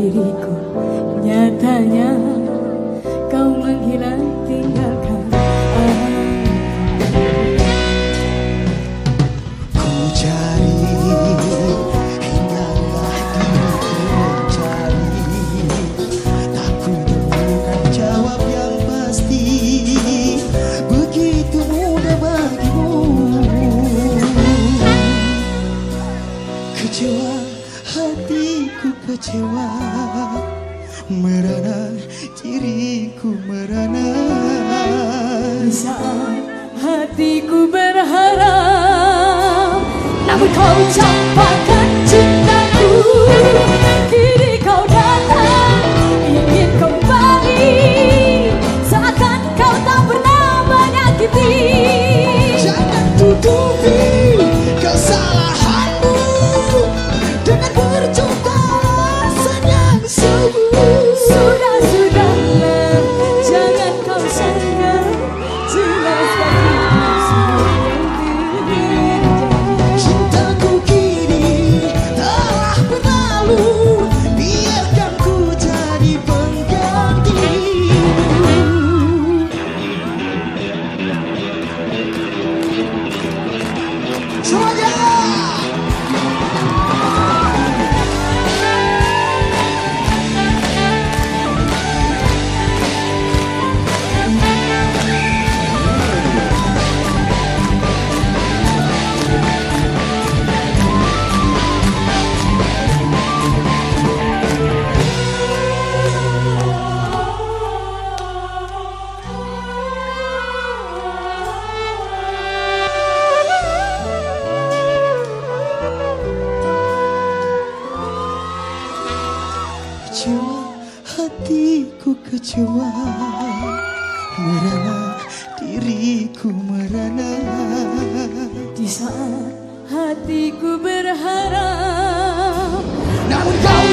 Jerico. Kecewa. Merana diriku merana. Hatiku berharap Namun kau campakkan cintaku Kecewa hatiku kecewa Merana diriku merana. Di saat hatiku berharap Namun kau